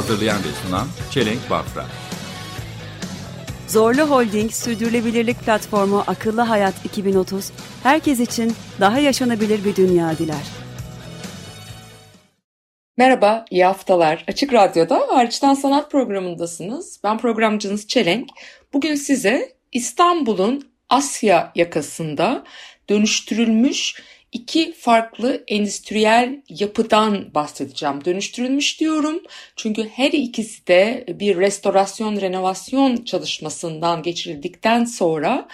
Hazırlayan ve sunan Çelenk Bafra. Zorlu Holding Sürdürülebilirlik Platformu Akıllı Hayat 2030, herkes için daha yaşanabilir bir dünya diler. Merhaba, iyi haftalar. Açık Radyo'da Hariçten Sanat programındasınız. Ben programcınız Çelenk. Bugün size İstanbul'un Asya yakasında dönüştürülmüş iki farklı endüstriyel yapıdan bahsedeceğim. Dönüştürülmüş diyorum çünkü her ikisi de bir restorasyon, renovasyon çalışmasından geçirildikten sonra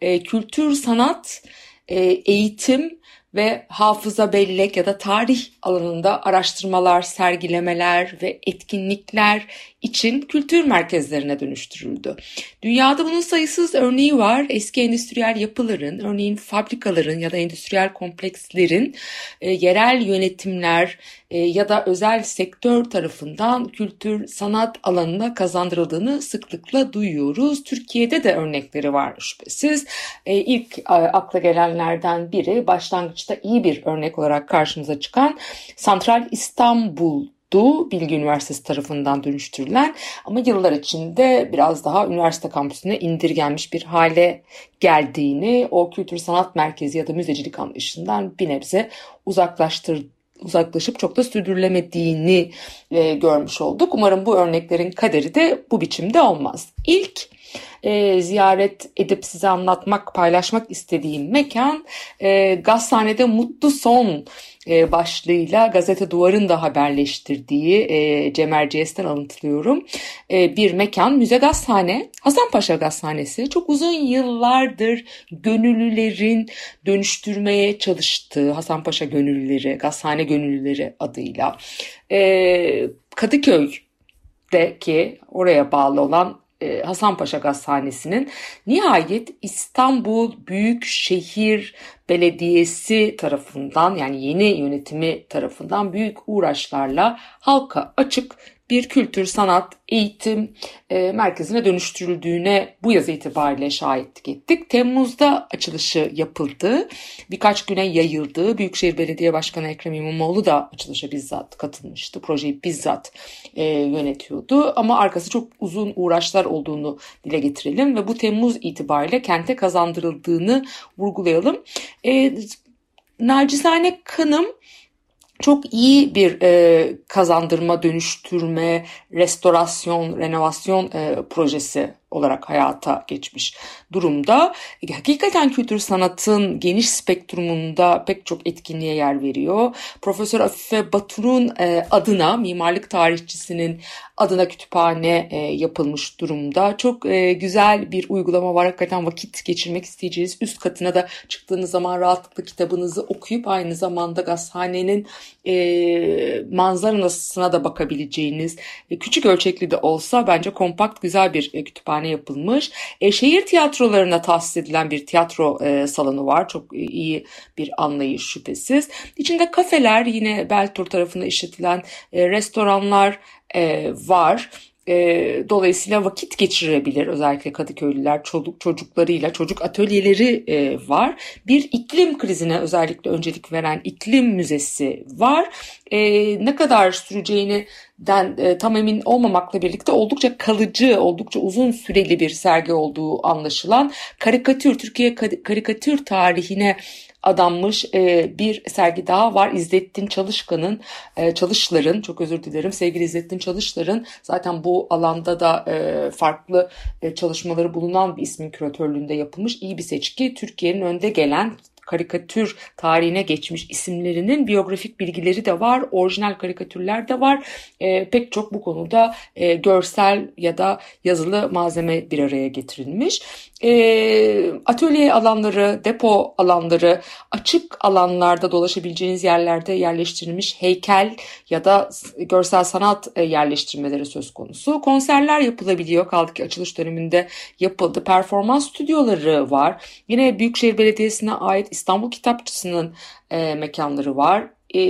e, kültür, sanat, e, eğitim ve hafıza bellek ya da tarih alanında araştırmalar, sergilemeler ve etkinlikler için kültür merkezlerine dönüştürüldü. Dünyada bunun sayısız örneği var. Eski endüstriyel yapıların, örneğin fabrikaların ya da endüstriyel komplekslerin e, yerel yönetimler e, ya da özel sektör tarafından kültür, sanat alanına kazandırıldığını sıklıkla duyuyoruz. Türkiye'de de örnekleri var şüphesiz. E, ilk e, akla gelenlerden biri başlangıçta iyi bir örnek olarak karşımıza çıkan Santral İstanbul Bilgi Üniversitesi tarafından dönüştürülen ama yıllar içinde biraz daha üniversite kampüsüne indirgenmiş bir hale geldiğini o kültür sanat merkezi ya da müzecilik anlayışından bir nebze uzaklaştır uzaklaşıp çok da sürdürülemediğini e, görmüş olduk. Umarım bu örneklerin kaderi de bu biçimde olmaz. İlk e, ziyaret edip size anlatmak, paylaşmak istediğim mekan e, Gazhane'de Mutlu Son e, başlığıyla gazete duvarın da haberleştirdiği e, Cem Erciyes'ten alıntılıyorum. E, bir mekan Müze Gazhane, Hasanpaşa Gazhanesi çok uzun yıllardır gönüllülerin dönüştürmeye çalıştığı Hasanpaşa Gönüllüleri, Gazhane Gönüllüleri adıyla e, Kadıköy'deki oraya bağlı olan e, Hasanpaşa Gazhanesi'nin nihayet İstanbul Büyükşehir Belediyesi tarafından yani yeni yönetimi tarafından büyük uğraşlarla halka açık bir kültür, sanat, eğitim e, merkezine dönüştürüldüğüne bu yaz itibariyle şahitlik ettik. Temmuz'da açılışı yapıldı. Birkaç güne yayıldı. Büyükşehir Belediye Başkanı Ekrem İmamoğlu da açılışa bizzat katılmıştı. Projeyi bizzat e, yönetiyordu. Ama arkası çok uzun uğraşlar olduğunu dile getirelim ve bu Temmuz itibariyle kente kazandırıldığını vurgulayalım. E, nacizane kanım çok iyi bir e, kazandırma, dönüştürme, restorasyon, renovasyon e, projesi olarak hayata geçmiş durumda. E, hakikaten kültür sanatın geniş spektrumunda pek çok etkinliğe yer veriyor. Profesör Afife Batur'un e, adına mimarlık tarihçisinin adına kütüphane e, yapılmış durumda. Çok güzel bir uygulama var. Hakikaten vakit geçirmek isteyeceğiz. Üst katına da çıktığınız zaman rahatlıkla kitabınızı okuyup aynı zamanda gazhanenin manzarasına da bakabileceğiniz küçük ölçekli de olsa bence kompakt güzel bir e, kütüphane yapılmış. E, şehir tiyatrolarına tahsis edilen bir tiyatro e, salonu var. Çok iyi bir anlayış şüphesiz. İçinde kafeler yine Beltur tarafında işletilen e, restoranlar e, var. E, dolayısıyla vakit geçirebilir özellikle Kadıköylüler çocuk çocuklarıyla çocuk atölyeleri e, var. Bir iklim krizine özellikle öncelik veren iklim müzesi var. E, ne kadar süreceğini den e, tam emin olmamakla birlikte oldukça kalıcı, oldukça uzun süreli bir sergi olduğu anlaşılan karikatür, Türkiye karikatür tarihine adanmış e, bir sergi daha var. İzzettin Çalışkan'ın, e, Çalışlar'ın, çok özür dilerim sevgili İzzettin Çalışlar'ın zaten bu alanda da e, farklı e, çalışmaları bulunan bir ismin küratörlüğünde yapılmış iyi bir seçki. Türkiye'nin önde gelen karikatür tarihine geçmiş isimlerinin biyografik bilgileri de var, orijinal karikatürler de var. E, pek çok bu konuda e, görsel ya da yazılı malzeme bir araya getirilmiş. E, atölye alanları, depo alanları, açık alanlarda dolaşabileceğiniz yerlerde yerleştirilmiş heykel ya da görsel sanat e, yerleştirmeleri söz konusu. Konserler yapılabiliyor. Kaldı ki açılış döneminde yapıldı. Performans stüdyoları var. Yine Büyükşehir Belediyesi'ne ait İstanbul Kitapçısı'nın e, mekanları var. E,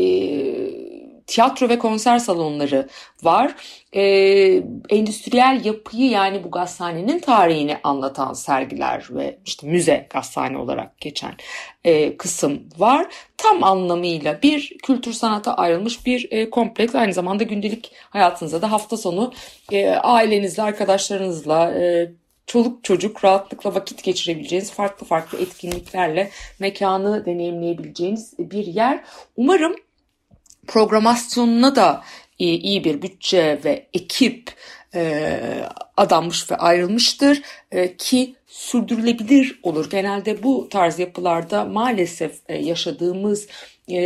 tiyatro ve konser salonları var. E, endüstriyel yapıyı yani bu gazhanenin tarihini anlatan sergiler ve işte müze gazhane olarak geçen e, kısım var. Tam anlamıyla bir kültür sanata ayrılmış bir e, kompleks. Aynı zamanda gündelik hayatınızda da hafta sonu e, ailenizle, arkadaşlarınızla, e, çoluk çocuk rahatlıkla vakit geçirebileceğiniz farklı farklı etkinliklerle mekanı deneyimleyebileceğiniz bir yer. Umarım programasyonuna da iyi, iyi bir bütçe ve ekip e, adanmış ve ayrılmıştır e, ki sürdürülebilir olur. Genelde bu tarz yapılarda maalesef e, yaşadığımız e,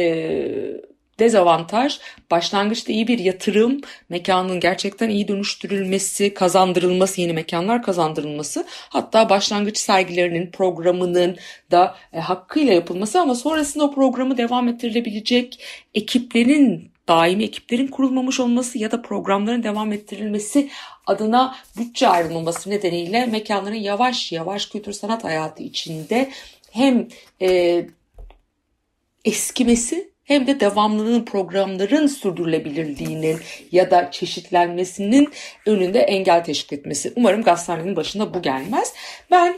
dezavantaj. Başlangıçta iyi bir yatırım, mekanın gerçekten iyi dönüştürülmesi, kazandırılması, yeni mekanlar kazandırılması, hatta başlangıç sergilerinin programının da e, hakkıyla yapılması ama sonrasında o programı devam ettirilebilecek ekiplerin daimi ekiplerin kurulmamış olması ya da programların devam ettirilmesi adına bütçe ayrılmaması nedeniyle mekanların yavaş yavaş kültür sanat hayatı içinde hem e, eskimesi hem de devamlılığın programların sürdürülebilirliğinin ya da çeşitlenmesinin önünde engel teşkil etmesi. Umarım gazetenin başına bu gelmez. Ben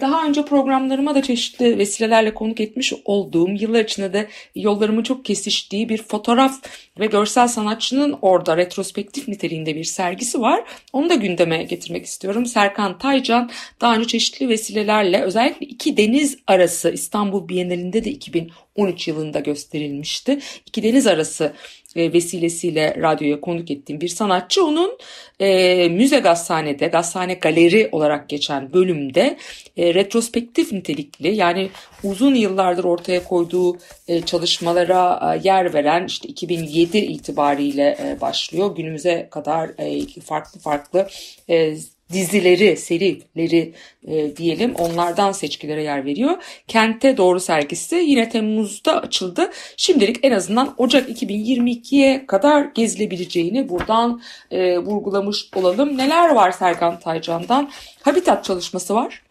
daha önce programlarıma da çeşitli vesilelerle konuk etmiş olduğum yıllar içinde de yollarımın çok kesiştiği bir fotoğraf ve görsel sanatçının orada retrospektif niteliğinde bir sergisi var. Onu da gündeme getirmek istiyorum. Serkan Taycan daha önce çeşitli vesilelerle özellikle iki deniz arası İstanbul Bienalinde de 2013 yılında gösterilmişti. İki deniz arası e, vesilesiyle radyoya konuk ettiğim bir sanatçı. Onun e, Müze Gazhane'de, Gazhane Galeri olarak geçen bölümde e, retrospektif nitelikli yani uzun yıllardır ortaya koyduğu e, çalışmalara e, yer veren işte 2007 itibariyle e, başlıyor. Günümüze kadar e, farklı farklı e, dizileri, serileri e, diyelim onlardan seçkilere yer veriyor. Kente doğru sergisi yine Temmuz'da açıldı. Şimdilik en azından Ocak 2022'ye kadar gezilebileceğini buradan e, vurgulamış olalım. Neler var Serkan Taycan'dan? Habitat çalışması var.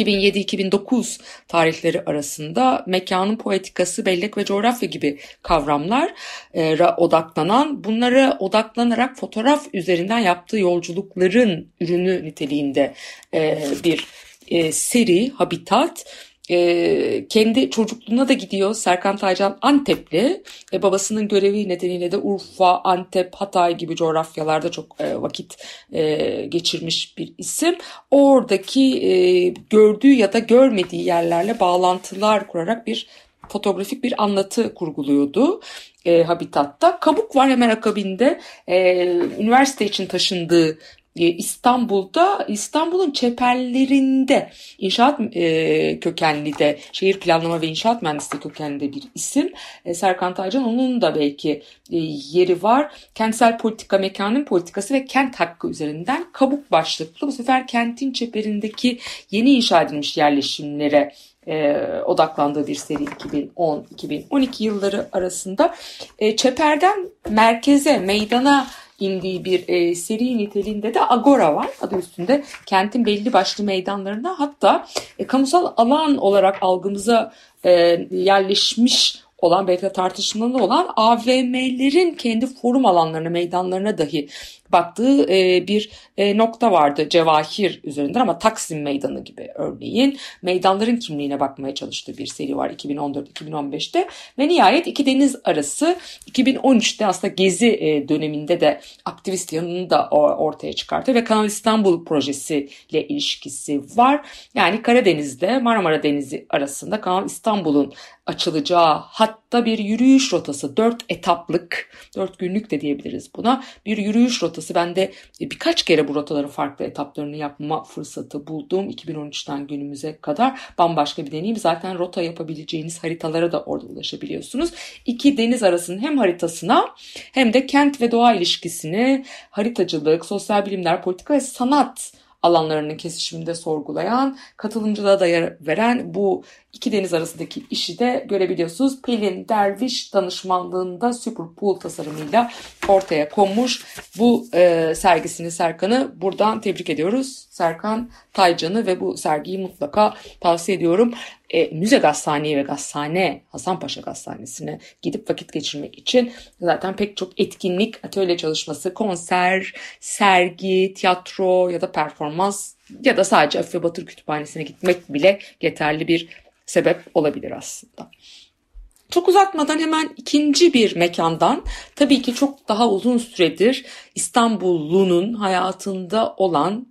2007-2009 tarihleri arasında mekanın poetikası, bellek ve coğrafya gibi kavramlar e, odaklanan, bunlara odaklanarak fotoğraf üzerinden yaptığı yolculukların ürünü niteliğinde e, bir e, seri, habitat e, kendi çocukluğuna da gidiyor. Serkan Taycan Antepli. E, babasının görevi nedeniyle de Urfa, Antep, Hatay gibi coğrafyalarda çok e, vakit e, geçirmiş bir isim. Oradaki e, gördüğü ya da görmediği yerlerle bağlantılar kurarak bir fotoğrafik bir anlatı kurguluyordu e, Habitat'ta. Kabuk var hemen akabinde. E, üniversite için taşındığı İstanbul'da İstanbul'un çeperlerinde inşaat e, kökenli de şehir planlama ve inşaat mühendisliği kökenli de bir isim. E, Serkan Taycan onun da belki e, yeri var. Kentsel politika, mekanın politikası ve kent hakkı üzerinden kabuk başlıklı bu sefer kentin çeperindeki yeni inşa edilmiş yerleşimlere e, odaklandığı bir seri 2010-2012 yılları arasında e, çeperden merkeze, meydana indiği bir e, seri niteliğinde de Agora var. Adı üstünde kentin belli başlı meydanlarında hatta e, kamusal alan olarak algımıza e, yerleşmiş olan belki de tartışmalı olan AVM'lerin kendi forum alanlarına, meydanlarına dahi baktığı e, bir e, nokta vardı Cevahir üzerinden ama Taksim Meydanı gibi örneğin. Meydanların kimliğine bakmaya çalıştığı bir seri var 2014-2015'te ve nihayet iki deniz arası 2013'te aslında Gezi e, döneminde de aktivist yanını da ortaya çıkarttı ve Kanal İstanbul projesiyle ilişkisi var. Yani Karadeniz'de Marmara Denizi arasında Kanal İstanbul'un açılacağı hatta bir yürüyüş rotası dört etaplık dört günlük de diyebiliriz buna bir yürüyüş rotası ben de birkaç kere bu rotaların farklı etaplarını yapma fırsatı buldum 2013'ten günümüze kadar. Bambaşka bir deneyim. Zaten rota yapabileceğiniz haritalara da orada ulaşabiliyorsunuz. İki deniz arasının hem haritasına hem de kent ve doğa ilişkisini haritacılık sosyal bilimler politika ve sanat alanlarının kesişiminde sorgulayan, katılımcılığa da yer veren bu iki deniz arasındaki işi de görebiliyorsunuz. Pelin Derviş danışmanlığında Superpool tasarımıyla ortaya konmuş bu e, sergisini Serkan'ı buradan tebrik ediyoruz. Serkan Taycan'ı ve bu sergiyi mutlaka tavsiye ediyorum. E, Müze Gazhane'ye ve Gazhane, Hasanpaşa Gazhanesi'ne gidip vakit geçirmek için zaten pek çok etkinlik, atölye çalışması, konser, sergi, tiyatro ya da performans ya da sadece Afife Batır Kütüphanesi'ne gitmek bile yeterli bir sebep olabilir aslında. Çok uzatmadan hemen ikinci bir mekandan tabii ki çok daha uzun süredir İstanbullu'nun hayatında olan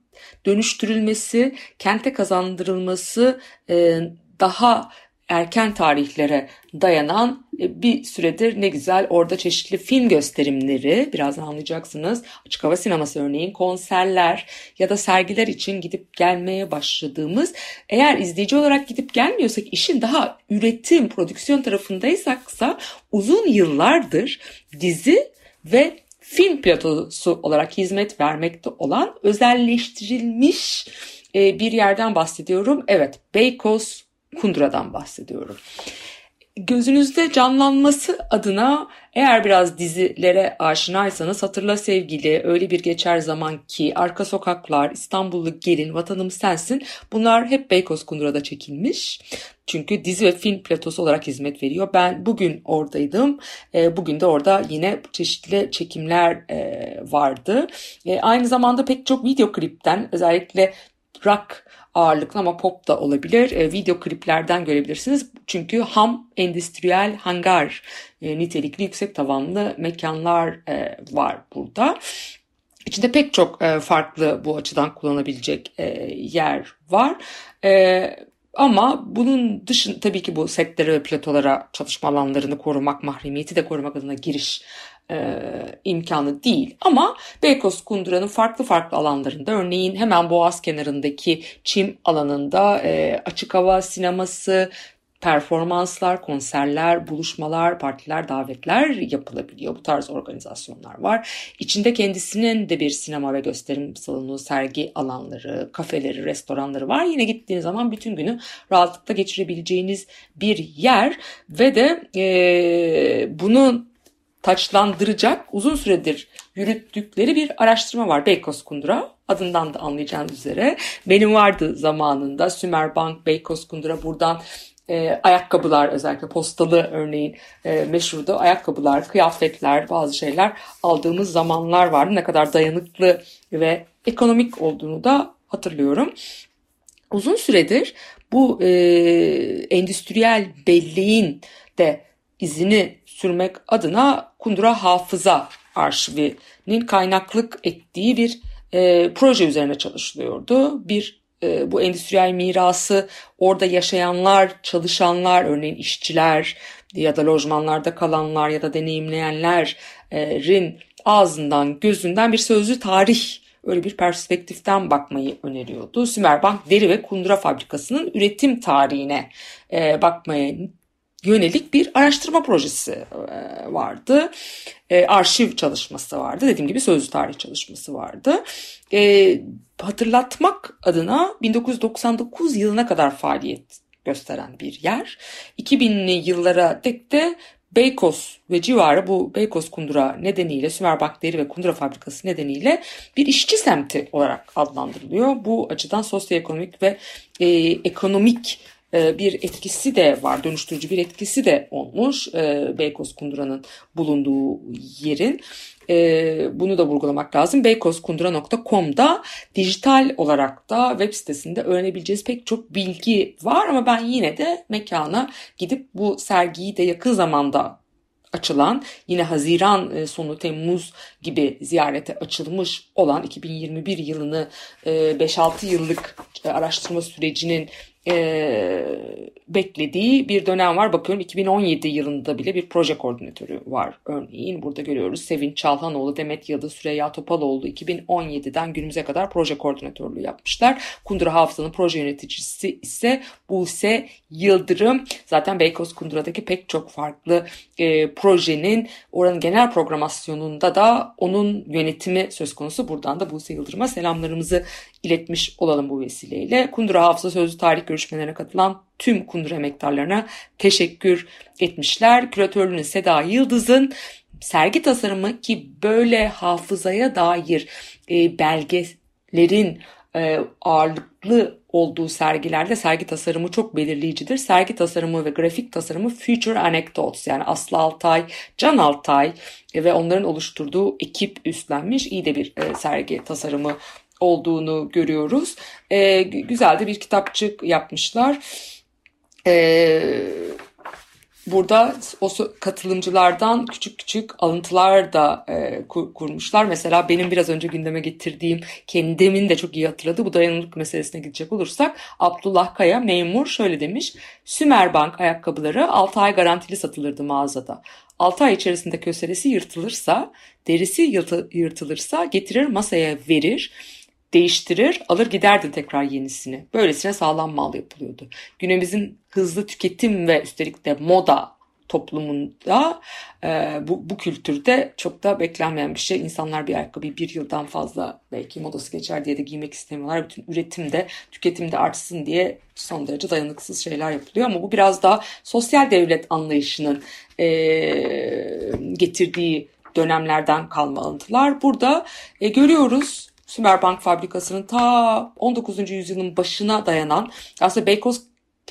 dönüştürülmesi, kente kazandırılması e, daha erken tarihlere dayanan e, bir süredir ne güzel orada çeşitli film gösterimleri birazdan anlayacaksınız. Açık hava sineması örneğin konserler ya da sergiler için gidip gelmeye başladığımız eğer izleyici olarak gidip gelmiyorsak işin daha üretim, prodüksiyon tarafındaysaksa uzun yıllardır dizi ve film platosu olarak hizmet vermekte olan özelleştirilmiş e, bir yerden bahsediyorum. Evet Beykoz Kundura'dan bahsediyorum. Gözünüzde canlanması adına eğer biraz dizilere aşinaysanız Hatırla Sevgili, Öyle Bir Geçer Zaman Ki, Arka Sokaklar, İstanbullu Gelin, Vatanım Sensin bunlar hep Beykoz Kundura'da çekilmiş. Çünkü dizi ve film platosu olarak hizmet veriyor. Ben bugün oradaydım. E, bugün de orada yine çeşitli çekimler e, vardı. E, aynı zamanda pek çok video klipten özellikle rock ağırlıklı ama pop da olabilir. E, video kliplerden görebilirsiniz. Çünkü ham endüstriyel hangar e, nitelikli yüksek tavanlı mekanlar e, var burada. İçinde pek çok e, farklı bu açıdan kullanabilecek e, yer var. E, ama bunun dışında tabii ki bu setlere ve platolara çalışma alanlarını korumak, mahremiyeti de korumak adına giriş e, imkanı değil. Ama Beykoz Kundura'nın farklı farklı alanlarında örneğin hemen Boğaz kenarındaki çim alanında e, açık hava sineması, performanslar, konserler, buluşmalar, partiler, davetler yapılabiliyor. Bu tarz organizasyonlar var. İçinde kendisinin de bir sinema ve gösterim salonu, sergi alanları, kafeleri, restoranları var. Yine gittiğiniz zaman bütün günü rahatlıkla geçirebileceğiniz bir yer ve de e, bunu taçlandıracak uzun süredir yürüttükleri bir araştırma var. Beykoz Kundura adından da anlayacağınız üzere. Benim vardı zamanında Sümerbank, Beykoz Kundura buradan e, ayakkabılar özellikle postalı örneğin e, meşhurdu. Ayakkabılar, kıyafetler, bazı şeyler aldığımız zamanlar vardı. Ne kadar dayanıklı ve ekonomik olduğunu da hatırlıyorum. Uzun süredir bu e, endüstriyel belleğin de izini sürmek adına Kundura Hafıza Arşivi'nin kaynaklık ettiği bir e, proje üzerine çalışılıyordu. Bir e, bu endüstriyel mirası orada yaşayanlar, çalışanlar, örneğin işçiler ya da lojmanlarda kalanlar ya da deneyimleyenlerin ağzından, gözünden bir sözlü tarih öyle bir perspektiften bakmayı öneriyordu. Sümerbank Deri ve Kundura Fabrikası'nın üretim tarihine e, bakmaya yönelik bir araştırma projesi vardı. Arşiv çalışması vardı. Dediğim gibi sözlü tarih çalışması vardı. Hatırlatmak adına 1999 yılına kadar faaliyet gösteren bir yer. 2000'li yıllara dek de Beykoz ve civarı bu Beykoz Kundura nedeniyle Sümer Bakteri ve Kundura Fabrikası nedeniyle bir işçi semti olarak adlandırılıyor. Bu açıdan sosyoekonomik ve e, ekonomik bir etkisi de var, dönüştürücü bir etkisi de olmuş e, Beykoz Kundura'nın bulunduğu yerin. E, bunu da vurgulamak lazım. beykozkundura.com'da dijital olarak da web sitesinde öğrenebileceğiz pek çok bilgi var ama ben yine de mekana gidip bu sergiyi de yakın zamanda açılan yine Haziran sonu Temmuz gibi ziyarete açılmış olan 2021 yılını 5-6 yıllık araştırma sürecinin e, beklediği bir dönem var. Bakıyorum 2017 yılında bile bir proje koordinatörü var. Örneğin burada görüyoruz Sevinç Çalhanoğlu, Demet Yıldız, Süreyya Topaloğlu 2017'den günümüze kadar proje koordinatörlüğü yapmışlar. Kundura Hafıza'nın proje yöneticisi ise Buse Yıldırım. Zaten Beykoz Kundura'daki pek çok farklı e, projenin oranın genel programasyonunda da onun yönetimi söz konusu. Buradan da Buse Yıldırım'a selamlarımızı iletmiş olalım bu vesileyle. Kundura Hafıza Sözlü Tarih görüşmelerine katılan tüm Kundura emektarlarına teşekkür etmişler. Küratörlüğünü Seda Yıldız'ın sergi tasarımı ki böyle hafızaya dair e, belgelerin e, ağırlıklı olduğu sergilerde sergi tasarımı çok belirleyicidir. Sergi tasarımı ve grafik tasarımı Future Anecdotes yani Aslı Altay, Can Altay ve onların oluşturduğu ekip üstlenmiş iyi de bir e, sergi tasarımı olduğunu görüyoruz. E, güzel de bir kitapçık yapmışlar. E, burada o katılımcılardan küçük küçük alıntılar da e, kur, kurmuşlar. Mesela benim biraz önce gündeme getirdiğim kendimin de çok iyi hatırladığı bu dayanıklılık meselesine gidecek olursak Abdullah Kaya memur şöyle demiş. Sümerbank ayakkabıları 6 ay garantili satılırdı mağazada. 6 ay içerisinde köselesi yırtılırsa, derisi yırtılırsa getirir masaya verir değiştirir, alır giderdi tekrar yenisini. Böylesine sağlam mal yapılıyordu. Günümüzün hızlı tüketim ve üstelik de moda toplumunda e, bu, bu kültürde çok da beklenmeyen bir şey. İnsanlar bir ayakkabıyı bir yıldan fazla belki modası geçer diye de giymek istemiyorlar. Bütün üretimde, tüketimde artsın diye son derece dayanıksız şeyler yapılıyor. Ama bu biraz daha sosyal devlet anlayışının e, getirdiği dönemlerden kalma alıntılar. Burada e, görüyoruz Sümerbank fabrikasının ta 19. yüzyılın başına dayanan aslında Beykoz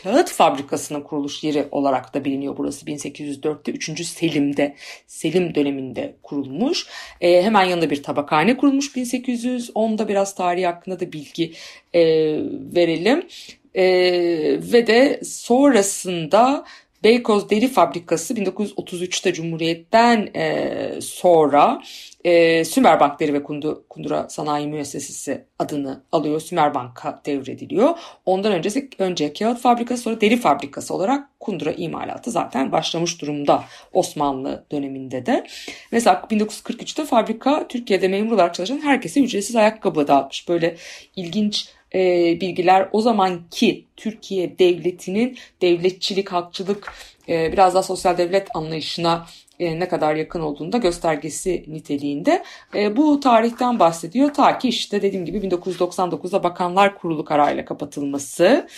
Kağıt Fabrikası'nın kuruluş yeri olarak da biliniyor burası 1804'te 3. Selim'de Selim döneminde kurulmuş. E, hemen yanında bir tabakhane kurulmuş 1810'da biraz tarihi hakkında da bilgi e, verelim. E, ve de sonrasında Beykoz Deri Fabrikası 1933'te Cumhuriyet'ten e, sonra e, Sümerbank Deri ve Kundu, Kundura Sanayi Müessesesi adını alıyor. Sümerbank'a devrediliyor. Ondan öncesi önce kağıt fabrikası sonra deri fabrikası olarak Kundura imalatı zaten başlamış durumda Osmanlı döneminde de. Mesela 1943'te fabrika Türkiye'de memur olarak çalışan herkese ücretsiz ayakkabı dağıtmış. Böyle ilginç e, bilgiler o zamanki Türkiye devletinin devletçilik, halkçılık, e, biraz daha sosyal devlet anlayışına e, ne kadar yakın olduğunda göstergesi niteliğinde. E, bu tarihten bahsediyor ta ki işte dediğim gibi 1999'da Bakanlar Kurulu kararıyla kapatılması.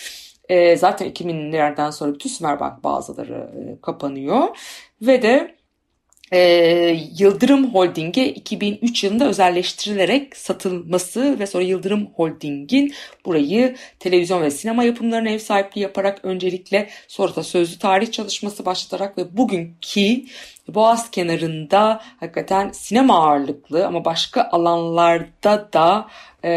E, zaten 2000'lerden sonra bütün Sümerbank bazıları e, kapanıyor ve de e, Yıldırım Holding'e 2003 yılında özelleştirilerek satılması ve sonra Yıldırım Holding'in burayı televizyon ve sinema yapımlarına ev sahipliği yaparak öncelikle sonra da sözlü tarih çalışması başlatarak ve bugünkü Boğaz kenarında hakikaten sinema ağırlıklı ama başka alanlarda da e,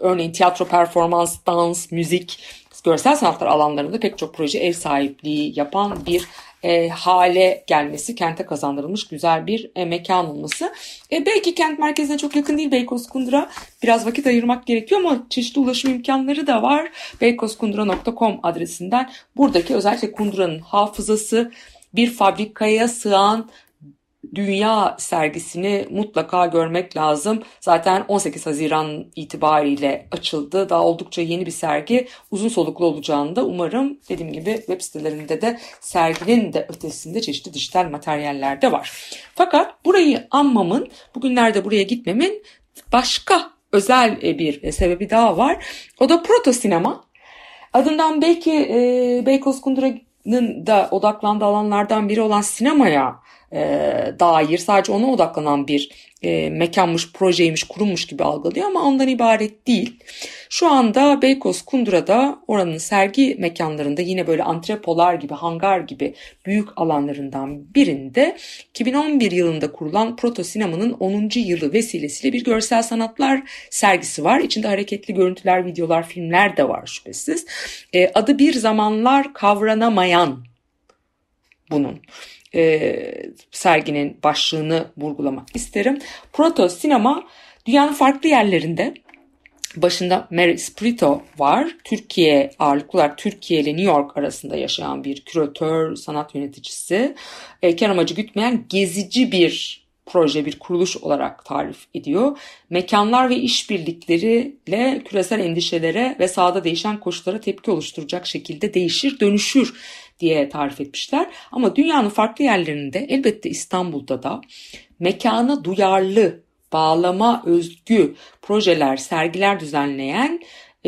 örneğin tiyatro, performans, dans, müzik, görsel sanatlar alanlarında pek çok proje ev sahipliği yapan bir e, hale gelmesi, kente kazandırılmış güzel bir e, mekan olması. E, belki kent merkezine çok yakın değil Beykoz Kundura. Biraz vakit ayırmak gerekiyor ama çeşitli ulaşım imkanları da var. beykozkundura.com adresinden buradaki özellikle Kundura'nın hafızası bir fabrikaya sığan dünya sergisini mutlaka görmek lazım. Zaten 18 Haziran itibariyle açıldı. Daha oldukça yeni bir sergi. Uzun soluklu olacağını da umarım dediğim gibi web sitelerinde de serginin de ötesinde çeşitli dijital materyaller de var. Fakat burayı anmamın, bugünlerde buraya gitmemin başka özel bir sebebi daha var. O da proto sinema. Adından belki e, Beykoz Kundura'nın da odaklandığı alanlardan biri olan sinemaya e, dair sadece ona odaklanan bir e, mekanmış, projeymiş, kurulmuş gibi algılıyor ama ondan ibaret değil. Şu anda Beykoz Kundura'da oranın sergi mekanlarında yine böyle antrepolar gibi, hangar gibi büyük alanlarından birinde 2011 yılında kurulan Proto Sinema'nın 10. yılı vesilesiyle bir görsel sanatlar sergisi var. İçinde hareketli görüntüler, videolar, filmler de var şüphesiz. E, adı bir zamanlar kavranamayan bunun e, serginin başlığını vurgulamak isterim. Proto sinema dünyanın farklı yerlerinde Başında Mary Sprito var. Türkiye ağırlıklı olarak Türkiye ile New York arasında yaşayan bir küratör, sanat yöneticisi. E, kar amacı gütmeyen gezici bir proje, bir kuruluş olarak tarif ediyor. Mekanlar ve işbirlikleriyle küresel endişelere ve sahada değişen koşullara tepki oluşturacak şekilde değişir, dönüşür diye tarif etmişler. Ama dünyanın farklı yerlerinde elbette İstanbul'da da mekana duyarlı, bağlama özgü projeler, sergiler düzenleyen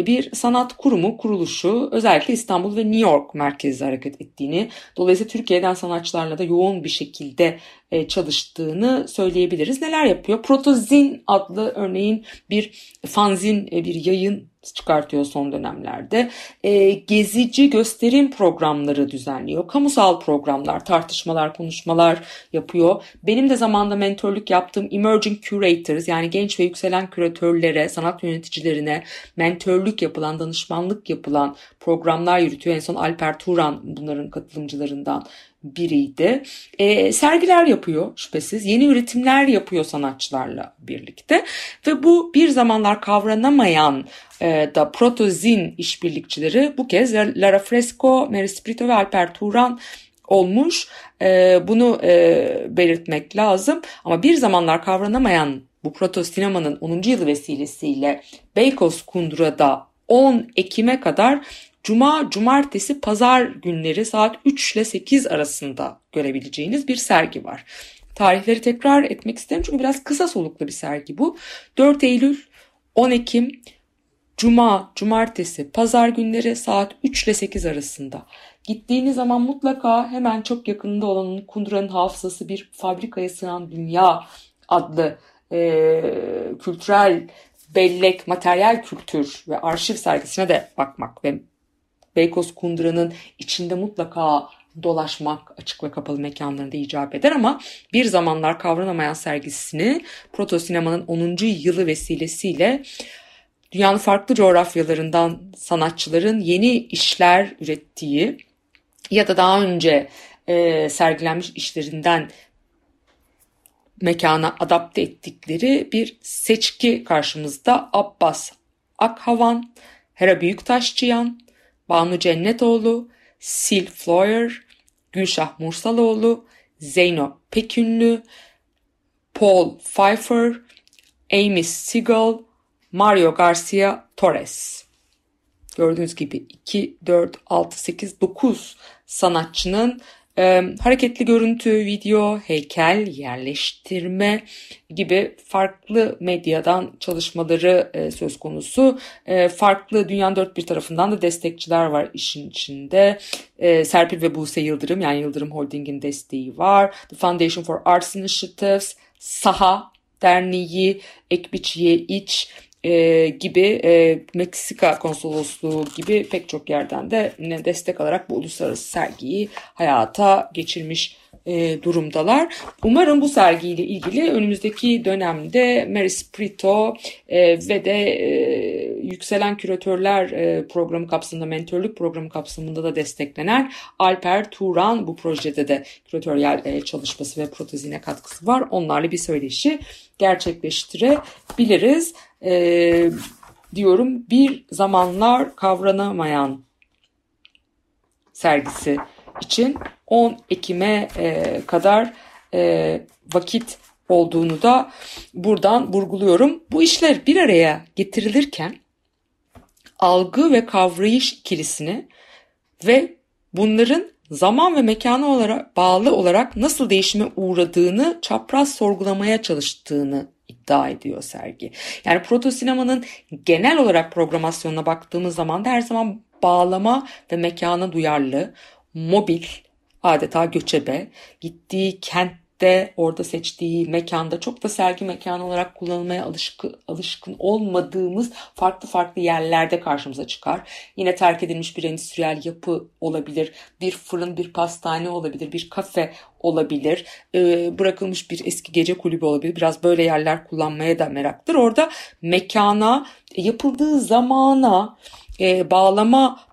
bir sanat kurumu, kuruluşu özellikle İstanbul ve New York merkezli hareket ettiğini, dolayısıyla Türkiye'den sanatçılarla da yoğun bir şekilde e, çalıştığını söyleyebiliriz. Neler yapıyor? Protozin adlı örneğin bir fanzin, e, bir yayın çıkartıyor son dönemlerde. E, gezici gösterim programları düzenliyor. Kamusal programlar, tartışmalar, konuşmalar yapıyor. Benim de zamanda mentorluk yaptığım Emerging Curators yani genç ve yükselen küratörlere, sanat yöneticilerine mentorluk yapılan, danışmanlık yapılan programlar yürütüyor. En son Alper Turan bunların katılımcılarından biriydi. E, sergiler yapıyor şüphesiz. Yeni üretimler yapıyor sanatçılarla birlikte. Ve bu bir zamanlar kavranamayan e, da protozin işbirlikçileri bu kez Lara Fresco, Mary Sprito ve Alper Turan olmuş. E, bunu e, belirtmek lazım. Ama bir zamanlar kavranamayan bu proto sinemanın 10. yılı vesilesiyle Beykoz Kundura'da 10 Ekim'e kadar Cuma, cumartesi, pazar günleri saat 3 ile 8 arasında görebileceğiniz bir sergi var. Tarihleri tekrar etmek isterim çünkü biraz kısa soluklu bir sergi bu. 4 Eylül, 10 Ekim, Cuma, cumartesi, pazar günleri saat 3 ile 8 arasında. Gittiğiniz zaman mutlaka hemen çok yakınında olan Kundura'nın hafızası bir fabrikaya sığan dünya adlı e, kültürel bellek, materyal kültür ve arşiv sergisine de bakmak ve Beykoz Kundura'nın içinde mutlaka dolaşmak açık ve kapalı mekanlarında icap eder ama bir zamanlar kavranamayan sergisini Proto Sinema'nın 10. yılı vesilesiyle dünyanın farklı coğrafyalarından sanatçıların yeni işler ürettiği ya da daha önce e, sergilenmiş işlerinden mekana adapte ettikleri bir seçki karşımızda Abbas Akhavan, Hera Büyüktaşçıyan, Banu Cennetoğlu, Sil Floyer, Gülşah Mursaloğlu, Zeyno Pekünlü, Paul Pfeiffer, Amy Seagal, Mario Garcia Torres. Gördüğünüz gibi 2, 4, 6, 8, 9 sanatçının e, hareketli görüntü, video, heykel, yerleştirme gibi farklı medyadan çalışmaları e, söz konusu. E, farklı dünyanın dört bir tarafından da destekçiler var işin içinde. E, Serpil ve Buse Yıldırım yani Yıldırım Holding'in desteği var. The Foundation for Arts Initiatives, Saha Derneği, Ekbiçiye İç, e, gibi e, Meksika konsolosluğu gibi pek çok yerden de destek alarak bu uluslararası sergiyi hayata geçirmiş e, durumdalar. Umarım bu sergiyle ilgili önümüzdeki dönemde Mary Sprito e, ve de e, Yükselen Küratörler e, programı kapsamında, mentorluk programı kapsamında da desteklenen Alper Turan bu projede de küratöryel e, çalışması ve protezine katkısı var. Onlarla bir söyleşi gerçekleştirebiliriz e, diyorum bir zamanlar kavranamayan sergisi için 10 Ekim'e e, kadar e, vakit olduğunu da buradan vurguluyorum. Bu işler bir araya getirilirken algı ve kavrayış ikilisini ve bunların zaman ve mekana olarak bağlı olarak nasıl değişime uğradığını çapraz sorgulamaya çalıştığını iddia ediyor sergi. Yani proto sinemanın genel olarak programasyonuna baktığımız zaman da her zaman bağlama ve mekana duyarlı, mobil, adeta göçebe, gittiği kent de orada seçtiği mekanda çok da sergi mekanı olarak kullanılmaya alışkın, alışkın olmadığımız farklı farklı yerlerde karşımıza çıkar. Yine terk edilmiş bir endüstriyel yapı olabilir, bir fırın, bir pastane olabilir, bir kafe olabilir, e, bırakılmış bir eski gece kulübü olabilir. Biraz böyle yerler kullanmaya da meraktır. Orada mekana, yapıldığı zamana, e, bağlama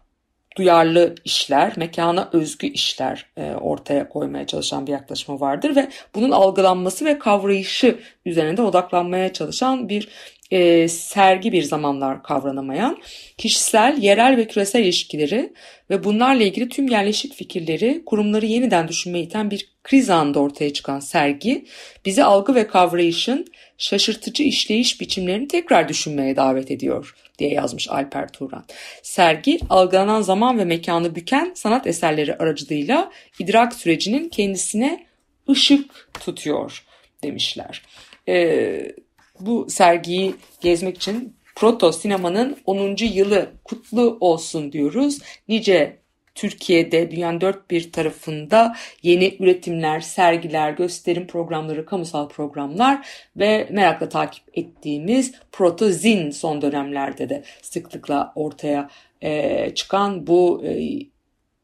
duyarlı işler, mekana özgü işler e, ortaya koymaya çalışan bir yaklaşımı vardır ve bunun algılanması ve kavrayışı üzerinde odaklanmaya çalışan bir e, sergi bir zamanlar kavranamayan, kişisel, yerel ve küresel ilişkileri ve bunlarla ilgili tüm yerleşik fikirleri, kurumları yeniden düşünmeye iten bir kriz anında ortaya çıkan sergi, bizi algı ve kavrayışın şaşırtıcı işleyiş biçimlerini tekrar düşünmeye davet ediyor diye yazmış Alper Turan. Sergi, algılanan zaman ve mekanı büken sanat eserleri aracılığıyla idrak sürecinin kendisine ışık tutuyor demişler. Ee, bu sergiyi gezmek için Proto Sinema'nın 10. yılı kutlu olsun diyoruz. Nice Türkiye'de dünyanın dört bir tarafında yeni üretimler, sergiler, gösterim programları, kamusal programlar ve merakla takip ettiğimiz Protozin son dönemlerde de sıklıkla ortaya e, çıkan bu e,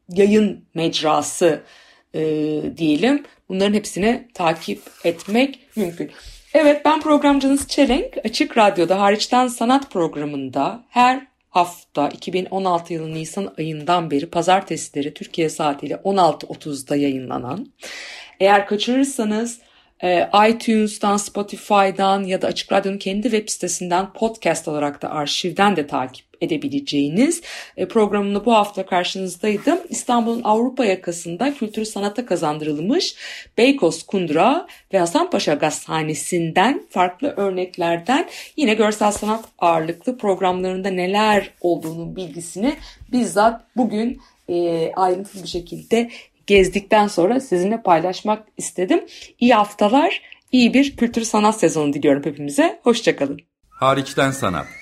yayın mecrası e, diyelim. Bunların hepsini takip etmek mümkün. Evet ben programcınız Çelenk. Açık Radyo'da hariçten sanat programında her hafta 2016 yılı Nisan ayından beri pazartesileri Türkiye saatiyle 16.30'da yayınlanan. Eğer kaçırırsanız e, iTunes'tan, Spotify'dan ya da Açık Radyo'nun kendi web sitesinden podcast olarak da arşivden de takip edebileceğiniz e, programımla bu hafta karşınızdaydım. İstanbul'un Avrupa yakasında kültürü sanata kazandırılmış Beykoz Kundura ve Hasanpaşa Gazhanesi'nden farklı örneklerden yine görsel sanat ağırlıklı programlarında neler olduğunun bilgisini bizzat bugün e, ayrıntılı bir şekilde gezdikten sonra sizinle paylaşmak istedim. İyi haftalar, iyi bir kültür sanat sezonu diliyorum hepimize. Hoşçakalın. Hariçten sanat.